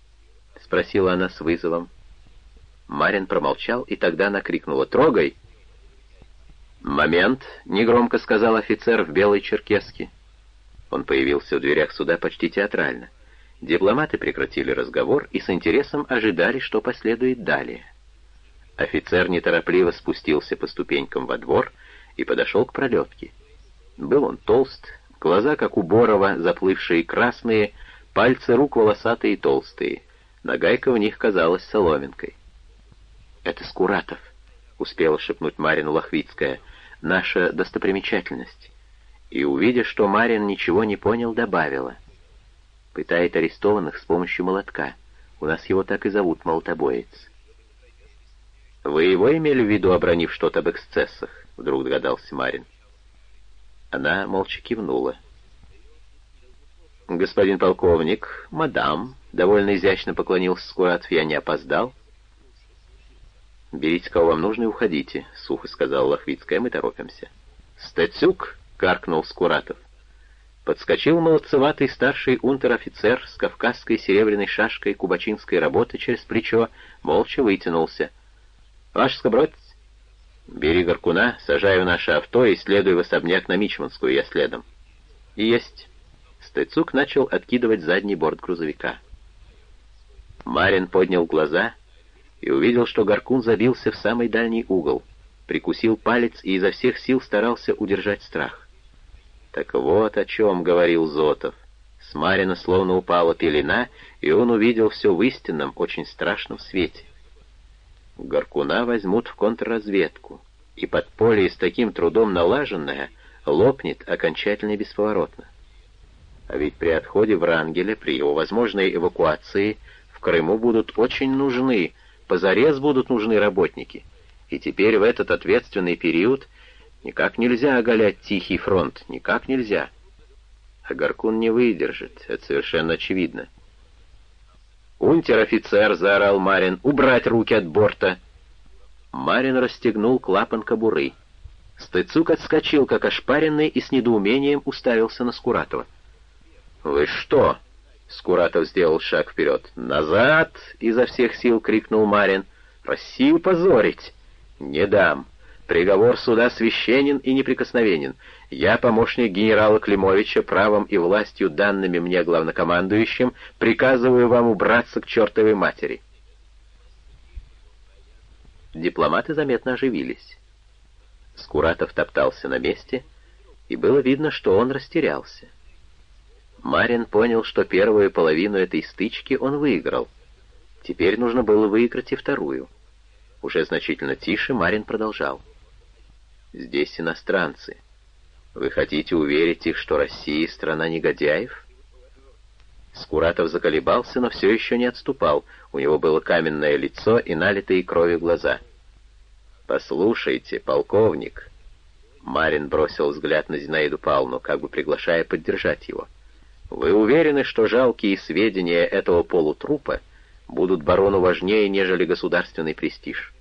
— спросила она с вызовом. Марин промолчал, и тогда она крикнула «Трогай!». «Момент!» — негромко сказал офицер в белой черкеске. Он появился в дверях суда почти театрально. Дипломаты прекратили разговор и с интересом ожидали, что последует далее. Офицер неторопливо спустился по ступенькам во двор и подошел к пролетке. Был он толст, глаза, как у Борова, заплывшие красные, пальцы рук волосатые и толстые. Нагайка в них казалась соломинкой. «Это Скуратов», — успела шепнуть Марина Лохвицкая, — «наша достопримечательность». И, увидя, что Марин ничего не понял, добавила. «Пытает арестованных с помощью молотка. У нас его так и зовут, молотобоец». «Вы его имели в виду, обронив что-то об эксцессах?» — вдруг догадался Марин. Она молча кивнула. «Господин полковник, мадам», — довольно изящно поклонился Скуратов, — «я не опоздал». «Берите, кого вам нужно, и уходите», — сухо сказала Лохвицкая, — «мы торопимся». «Статюк!» — каркнул Скуратов. Подскочил молодцеватый старший унтер-офицер с кавказской серебряной шашкой кубачинской работы через плечо, молча вытянулся. «Ваш скобродец, бери горкуна, сажай в наше авто и следуй в особняк на Мичманскую, я следом». «Есть». Стецук начал откидывать задний борт грузовика. Марин поднял глаза и увидел, что Гаркун забился в самый дальний угол, прикусил палец и изо всех сил старался удержать страх. Так вот о чем говорил Зотов. С Марина словно упала пелена, и он увидел все в истинном, очень страшном свете. Гаркуна возьмут в контрразведку, и подполье с таким трудом налаженное лопнет окончательно и бесповоротно. А ведь при отходе Врангеля, при его возможной эвакуации, в Крыму будут очень нужны, позарез будут нужны работники. И теперь в этот ответственный период никак нельзя оголять Тихий фронт, никак нельзя. А Гаркун не выдержит, это совершенно очевидно. «Унтер-офицер!» — заорал Марин. «Убрать руки от борта!» Марин расстегнул клапан кобуры. Стыцук отскочил, как ошпаренный, и с недоумением уставился на Скуратова. «Вы что?» — Скуратов сделал шаг вперед. «Назад!» — изо всех сил крикнул Марин. «Россию позорить!» «Не дам!» Приговор суда священен и неприкосновенен. Я, помощник генерала Климовича, правом и властью, данными мне главнокомандующим, приказываю вам убраться к чертовой матери. Дипломаты заметно оживились. Скуратов топтался на месте, и было видно, что он растерялся. Марин понял, что первую половину этой стычки он выиграл. Теперь нужно было выиграть и вторую. Уже значительно тише Марин продолжал. Здесь иностранцы. Вы хотите уверить их, что Россия — страна негодяев? Скуратов заколебался, но все еще не отступал. У него было каменное лицо и налитые кровью глаза. «Послушайте, полковник...» Марин бросил взгляд на Зинаиду Павловну, как бы приглашая поддержать его. «Вы уверены, что жалкие сведения этого полутрупа будут барону важнее, нежели государственный престиж?»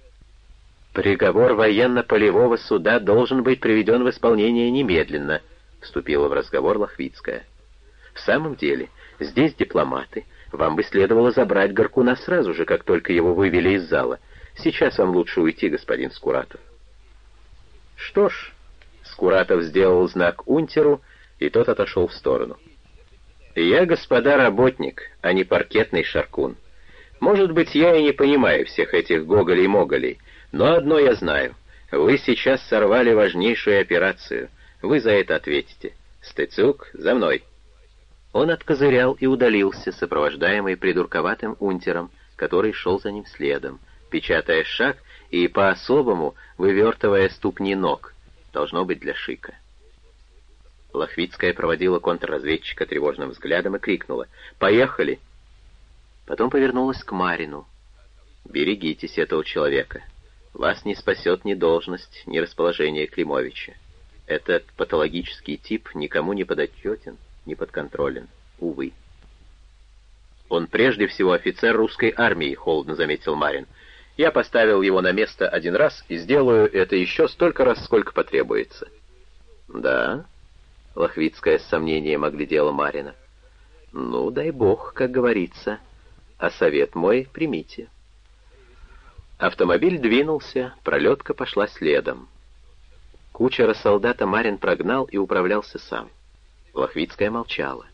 «Приговор военно-полевого суда должен быть приведен в исполнение немедленно», — вступила в разговор Лохвицкая. «В самом деле, здесь дипломаты. Вам бы следовало забрать Горкуна сразу же, как только его вывели из зала. Сейчас вам лучше уйти, господин Скуратов». «Что ж», — Скуратов сделал знак унтеру, и тот отошел в сторону. «Я, господа, работник, а не паркетный шаркун. Может быть, я и не понимаю всех этих гоголей-моголей, но одно я знаю. Вы сейчас сорвали важнейшую операцию. Вы за это ответите. Стыцук, за мной!» Он откозырял и удалился, сопровождаемый придурковатым унтером, который шел за ним следом, печатая шаг и по-особому вывертывая ступни ног. Должно быть для шика. Лохвицкая проводила контрразведчика тревожным взглядом и крикнула «Поехали!». Потом повернулась к Марину. «Берегитесь этого человека. Вас не спасет ни должность, ни расположение Климовича. Этот патологический тип никому не подотчетен, не подконтролен, увы. «Он прежде всего офицер русской армии», — холодно заметил Марин. «Я поставил его на место один раз и сделаю это еще столько раз, сколько потребуется». «Да?» — Лохвицкая с сомнением оглядела Марина. «Ну, дай бог, как говорится. А совет мой примите». Автомобиль двинулся, пролетка пошла следом. Кучера солдата Марин прогнал и управлялся сам. Лохвицкая молчала.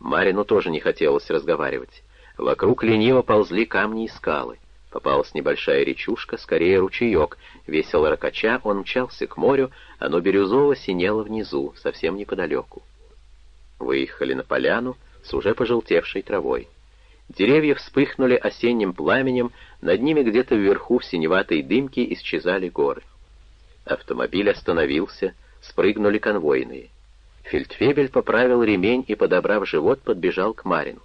Марину тоже не хотелось разговаривать. Вокруг лениво ползли камни и скалы. Попалась небольшая речушка, скорее ручеек. Весело ракача, он мчался к морю, оно бирюзово синело внизу, совсем неподалеку. Выехали на поляну с уже пожелтевшей травой. Деревья вспыхнули осенним пламенем, над ними где-то вверху в синеватой дымке исчезали горы. Автомобиль остановился, спрыгнули конвойные. Фельдфебель поправил ремень и, подобрав живот, подбежал к Марину.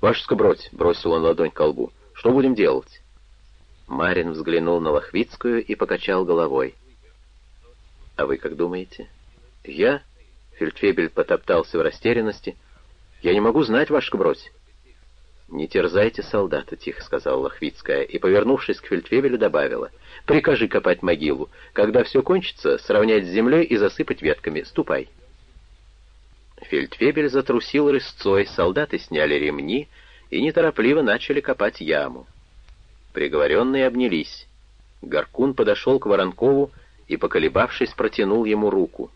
«Ваш скобродь!» — бросил он ладонь к колбу. «Что будем делать?» Марин взглянул на Лохвицкую и покачал головой. «А вы как думаете?» «Я?» — Фельдфебель потоптался в растерянности. «Я не могу знать, ваш скобродь». «Не терзайте солдата», — тихо сказала Лохвицкая, и, повернувшись к фельдфебелю, добавила. «Прикажи копать могилу. Когда все кончится, сравнять с землей и засыпать ветками. Ступай». Фельдфебель затрусил рысцой, солдаты сняли ремни и неторопливо начали копать яму. Приговоренные обнялись. Горкун подошел к Воронкову и, поколебавшись, протянул ему руку.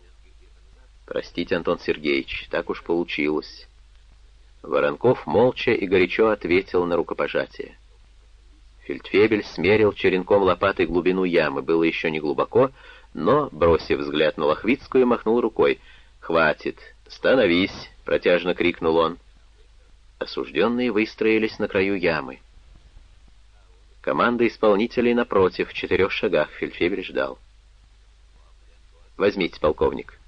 «Простите, Антон Сергеевич, так уж получилось». Воронков молча и горячо ответил на рукопожатие. Фельдфебель смерил черенком лопатой глубину ямы. Было еще не глубоко, но, бросив взгляд на Лохвицкую, махнул рукой. «Хватит! Становись!» — протяжно крикнул он. Осужденные выстроились на краю ямы. Команда исполнителей напротив, в четырех шагах, Фельдфебель ждал. «Возьмите, полковник».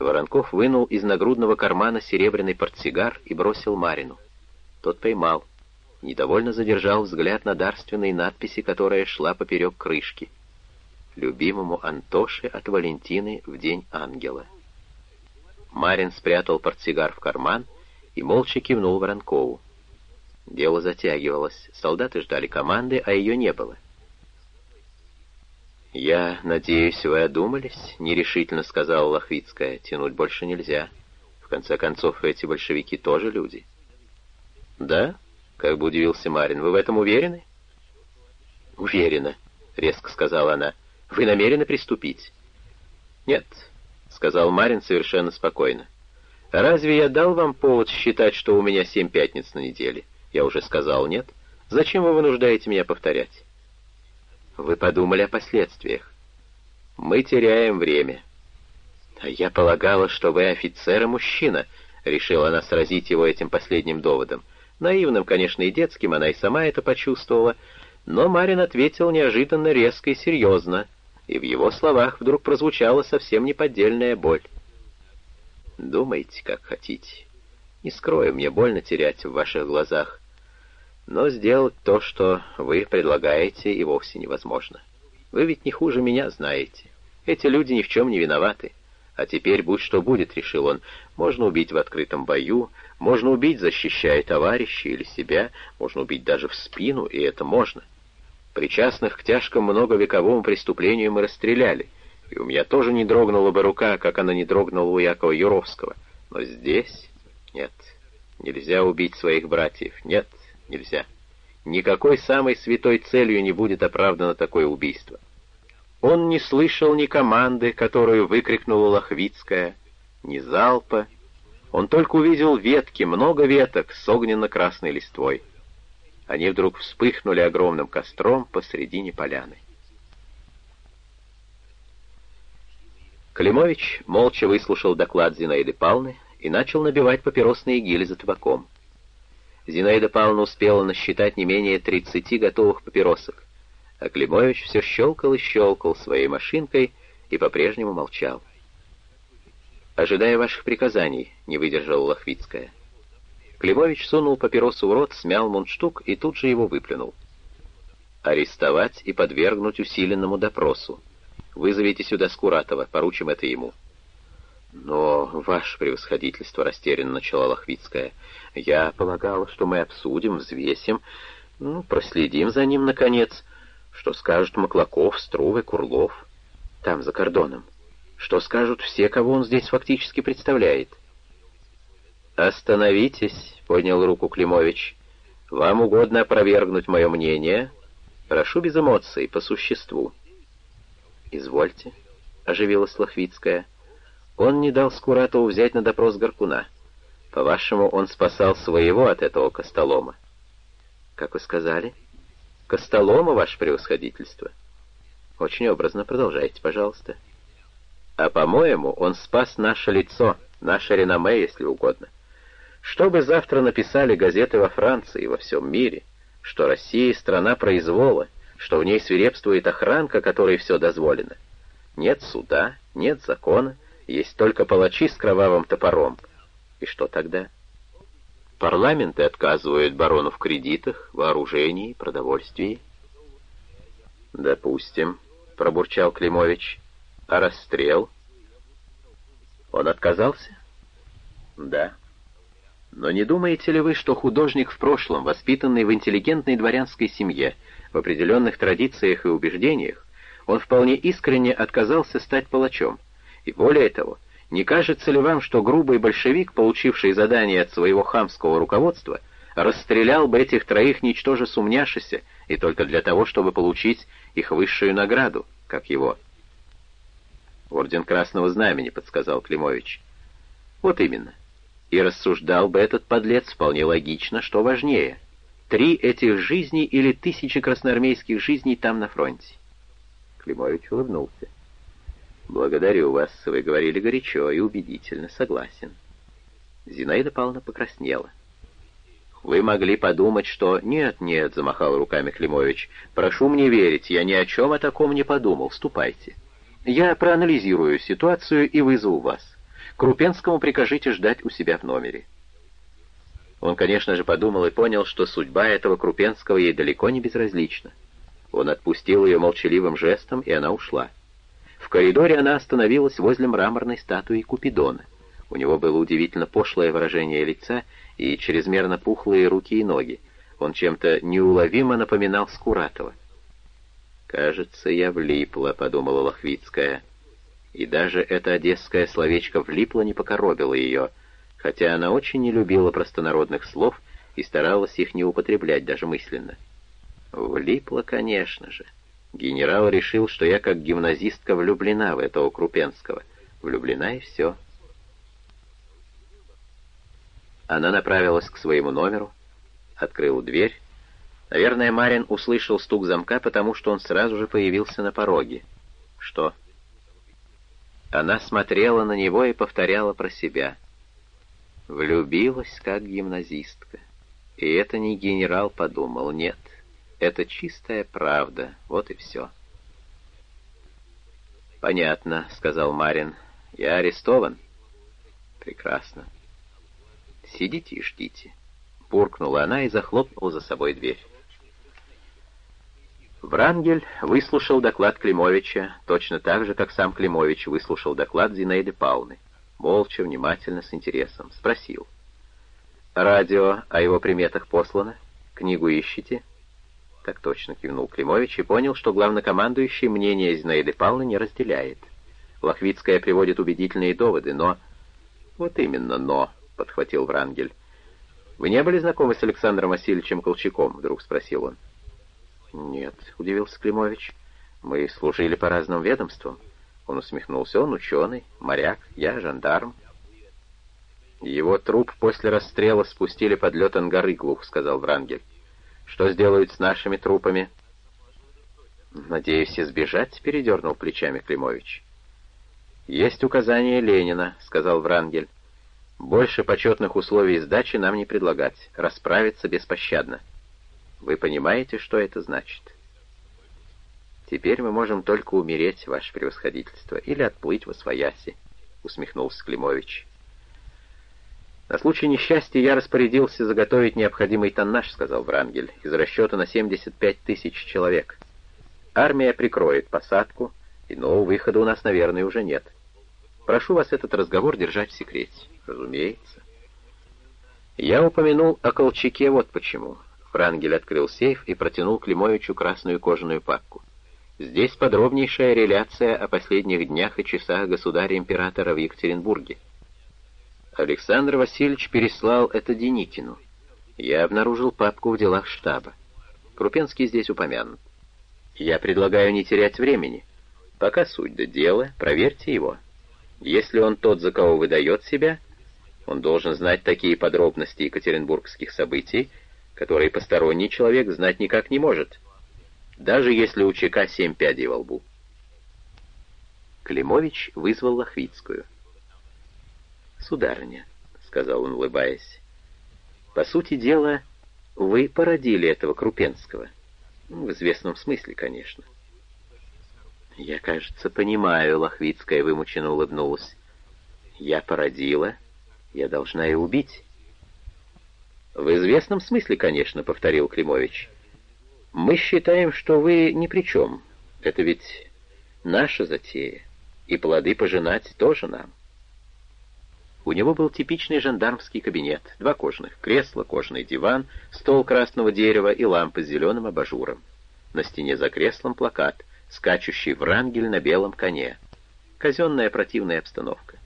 Воронков вынул из нагрудного кармана серебряный портсигар и бросил Марину. Тот поймал. Недовольно задержал взгляд на дарственной надписи, которая шла поперек крышки. «Любимому Антоше от Валентины в День Ангела». Марин спрятал портсигар в карман и молча кивнул Воронкову. Дело затягивалось. Солдаты ждали команды, а ее не было. «Я надеюсь, вы одумались?» — нерешительно сказала Лохвицкая. «Тянуть больше нельзя. В конце концов, эти большевики тоже люди». «Да?» — как бы удивился Марин. «Вы в этом уверены?» «Уверена», — резко сказала она. «Вы намерены приступить?» «Нет», — сказал Марин совершенно спокойно. «Разве я дал вам повод считать, что у меня семь пятниц на неделе?» Я уже сказал нет. Зачем вы вынуждаете меня повторять? Вы подумали о последствиях. Мы теряем время. А я полагала, что вы офицер и мужчина, решила она сразить его этим последним доводом. Наивным, конечно, и детским, она и сама это почувствовала, но Марин ответил неожиданно резко и серьезно, и в его словах вдруг прозвучала совсем неподдельная боль. «Думайте, как хотите. Не скрою, мне больно терять в ваших глазах. Но сделать то, что вы предлагаете, и вовсе невозможно. Вы ведь не хуже меня знаете. Эти люди ни в чем не виноваты. А теперь будь что будет, решил он. Можно убить в открытом бою, можно убить, защищая товарища или себя, можно убить даже в спину, и это можно. Причастных к тяжкому многовековому преступлению мы расстреляли, и у меня тоже не дрогнула бы рука, как она не дрогнула у Якова Юровского. Но здесь... Нет, нельзя убить своих братьев. Нет, нельзя. Никакой самой святой целью не будет оправдано такое убийство. Он не слышал ни команды, которую выкрикнула Лохвицкая, ни залпа. Он только увидел ветки, много веток с огненно-красной листвой. Они вдруг вспыхнули огромным костром посредине поляны. Климович молча выслушал доклад Зинаиды Павловны и начал набивать папиросные гильзы табаком. Зинаида Павловна успела насчитать не менее тридцати готовых папиросок, а Климович все щелкал и щелкал своей машинкой и по-прежнему молчал. «Ожидая ваших приказаний», — не выдержала Лохвицкая. Климович сунул папиросу в рот, смял мундштук и тут же его выплюнул. «Арестовать и подвергнуть усиленному допросу. Вызовите сюда Скуратова, поручим это ему». «Но, ваше превосходительство, — растерянно начала Лохвицкая, — я полагала, что мы обсудим, взвесим, ну, проследим за ним, наконец, что скажут Маклаков, Струвы, Курлов, там, за кордоном, что скажут все, кого он здесь фактически представляет». «Остановитесь», — поднял руку Климович. «Вам угодно опровергнуть мое мнение? Прошу без эмоций, по существу». «Извольте», — оживилась Лохвицкая, — он не дал Скуратову взять на допрос Горкуна. По-вашему, он спасал своего от этого Костолома? Как вы сказали? Костолома, ваше превосходительство? Очень образно, продолжайте, пожалуйста. А по-моему, он спас наше лицо, наше реноме, если угодно. Что бы завтра написали газеты во Франции и во всем мире, что Россия — страна произвола, что в ней свирепствует охранка, которой все дозволено. Нет суда, нет закона, есть только палачи с кровавым топором. И что тогда? Парламенты отказывают барону в кредитах, вооружении, продовольствии. «Допустим», — пробурчал Климович. «А расстрел?» «Он отказался?» «Да». «Но не думаете ли вы, что художник в прошлом, воспитанный в интеллигентной дворянской семье, в определенных традициях и убеждениях, он вполне искренне отказался стать палачом?» И более того, не кажется ли вам, что грубый большевик, получивший задание от своего хамского руководства, расстрелял бы этих троих, ничтоже сумняшися, и только для того, чтобы получить их высшую награду, как его? «Орден Красного Знамени», — подсказал Климович. «Вот именно. И рассуждал бы этот подлец вполне логично, что важнее — три этих жизней или тысячи красноармейских жизней там на фронте». Климович улыбнулся. «Благодарю вас, вы говорили горячо и убедительно, согласен». Зинаида Павловна покраснела. «Вы могли подумать, что...» «Нет, нет», — замахал руками Климович. «Прошу мне верить, я ни о чем о таком не подумал. Ступайте. Я проанализирую ситуацию и вызову вас. Крупенскому прикажите ждать у себя в номере». Он, конечно же, подумал и понял, что судьба этого Крупенского ей далеко не безразлична. Он отпустил ее молчаливым жестом, и она ушла. В коридоре она остановилась возле мраморной статуи Купидона. У него было удивительно пошлое выражение лица и чрезмерно пухлые руки и ноги. Он чем-то неуловимо напоминал Скуратова. «Кажется, я влипла», — подумала Лохвицкая. И даже это одесское словечко «влипло» не покоробило ее, хотя она очень не любила простонародных слов и старалась их не употреблять даже мысленно. Влипло, конечно же. Генерал решил, что я как гимназистка влюблена в этого Крупенского. Влюблена и все. Она направилась к своему номеру, открыла дверь. Наверное, Марин услышал стук замка, потому что он сразу же появился на пороге. Что? Она смотрела на него и повторяла про себя. Влюбилась, как гимназистка. И это не генерал подумал, нет. Это чистая правда, вот и все. «Понятно», — сказал Марин. «Я арестован?» «Прекрасно. Сидите и ждите». Буркнула она и захлопнула за собой дверь. Врангель выслушал доклад Климовича точно так же, как сам Климович выслушал доклад Зинаиды Павловны. Молча, внимательно, с интересом. Спросил. «Радио о его приметах послано? Книгу ищете?» Так точно кивнул Климович и понял, что главнокомандующий мнение Зинаиды Павловны не разделяет. Лохвицкая приводит убедительные доводы, но... «Вот именно, но», — подхватил Врангель. «Вы не были знакомы с Александром Васильевичем Колчаком?» — вдруг спросил он. «Нет», — удивился Климович. «Мы служили по разным ведомствам». Он усмехнулся. «Он ученый, моряк, я жандарм». «Его труп после расстрела спустили под лед ангары, глух», — сказал Врангель. «Что сделают с нашими трупами?» «Надеюсь, избежать», — передернул плечами Климович. «Есть указание Ленина», — сказал Врангель. «Больше почетных условий сдачи нам не предлагать, расправиться беспощадно». Вы понимаете, что это значит? Теперь мы можем только умереть, ваше превосходительство, или отплыть во свояси, усмехнулся Климович. На случай несчастья я распорядился заготовить необходимый тоннаж, сказал Врангель, из расчета на 75 тысяч человек. Армия прикроет посадку, иного выхода у нас, наверное, уже нет. Прошу вас этот разговор держать в секрете. Разумеется. Я упомянул о Колчаке вот почему. Франгель открыл сейф и протянул Климовичу красную кожаную папку. Здесь подробнейшая реляция о последних днях и часах государя-императора в Екатеринбурге. Александр Васильевич переслал это Деникину. Я обнаружил папку в делах штаба. Крупенский здесь упомянут. Я предлагаю не терять времени. Пока суть до дела, проверьте его. Если он тот, за кого выдает себя, он должен знать такие подробности екатеринбургских событий, которые посторонний человек знать никак не может, даже если у ЧК семь пядей во лбу. Климович вызвал Лохвицкую. «Сударыня», — сказал он, улыбаясь, — «по сути дела, вы породили этого Крупенского. Ну, в известном смысле, конечно». «Я, кажется, понимаю», — Лохвицкая вымученно улыбнулась. «Я породила, я должна и убить». «В известном смысле, конечно», — повторил Климович. «Мы считаем, что вы ни при чем. Это ведь наша затея, и плоды пожинать тоже нам». У него был типичный жандармский кабинет, два кожаных кресла, кожаный диван, стол красного дерева и лампа с зеленым абажуром. На стене за креслом плакат, скачущий врангель на белом коне. Казенная противная обстановка.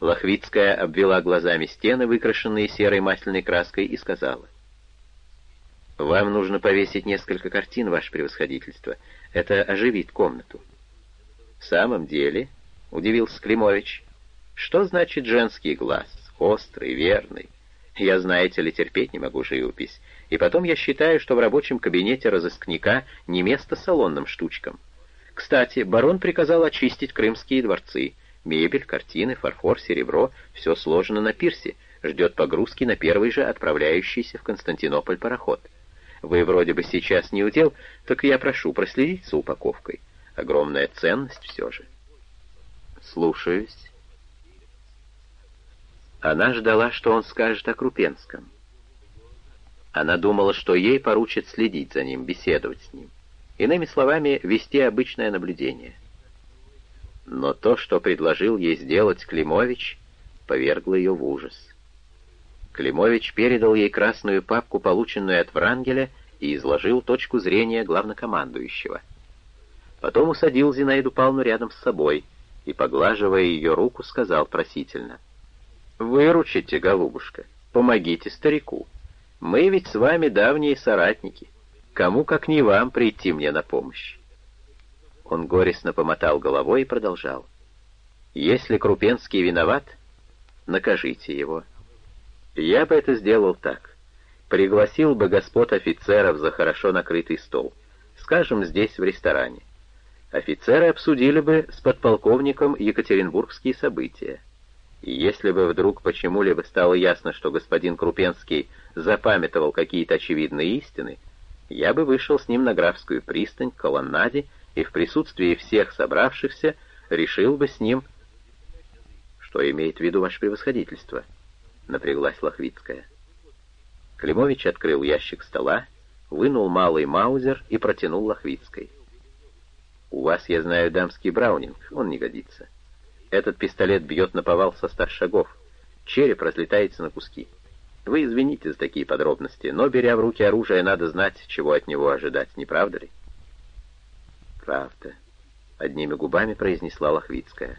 Лохвицкая обвела глазами стены, выкрашенные серой масляной краской, и сказала. «Вам нужно повесить несколько картин, ваше превосходительство. Это оживит комнату». «В самом деле?» — удивился Климович. «Что значит женский глаз? Острый, верный. Я, знаете ли, терпеть не могу живопись. И потом я считаю, что в рабочем кабинете разыскника не место салонным штучкам. Кстати, барон приказал очистить крымские дворцы». Мебель, картины, фарфор, серебро — все сложено на пирсе, ждет погрузки на первый же отправляющийся в Константинополь пароход. Вы вроде бы сейчас не удел, так я прошу проследить за упаковкой. Огромная ценность все же. Слушаюсь. Она ждала, что он скажет о Крупенском. Она думала, что ей поручат следить за ним, беседовать с ним. Иными словами, вести обычное наблюдение. Но то, что предложил ей сделать Климович, повергло ее в ужас. Климович передал ей красную папку, полученную от Врангеля, и изложил точку зрения главнокомандующего. Потом усадил Зинаиду Павловну рядом с собой и, поглаживая ее руку, сказал просительно. «Выручите, голубушка, помогите старику. Мы ведь с вами давние соратники. Кому, как не вам, прийти мне на помощь?» Он горестно помотал головой и продолжал. «Если Крупенский виноват, накажите его. Я бы это сделал так. Пригласил бы господ офицеров за хорошо накрытый стол, скажем, здесь, в ресторане. Офицеры обсудили бы с подполковником екатеринбургские события. И если бы вдруг почему-либо стало ясно, что господин Крупенский запамятовал какие-то очевидные истины, я бы вышел с ним на Графскую пристань к колоннаде и в присутствии всех собравшихся решил бы с ним... Что имеет в виду ваше превосходительство? Напряглась Лохвицкая. Климович открыл ящик стола, вынул малый маузер и протянул Лохвицкой. «У вас, я знаю, дамский браунинг, он не годится. Этот пистолет бьет на повал со ста шагов, череп разлетается на куски. Вы извините за такие подробности, но, беря в руки оружие, надо знать, чего от него ожидать, не правда ли?» «Правда», — одними губами произнесла Лохвицкая.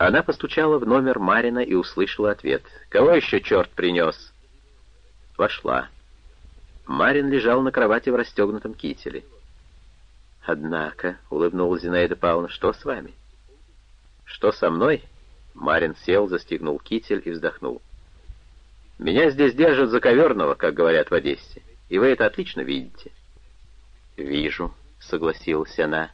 Она постучала в номер Марина и услышала ответ. «Кого еще черт принес?» Вошла. Марин лежал на кровати в расстегнутом кителе. «Однако», — улыбнулась Зинаида Павловна, — «что с вами?» «Что со мной?» Марин сел, застегнул китель и вздохнул. «Меня здесь держат за коверного, как говорят в Одессе, и вы это отлично видите». «Вижу», — согласилась она.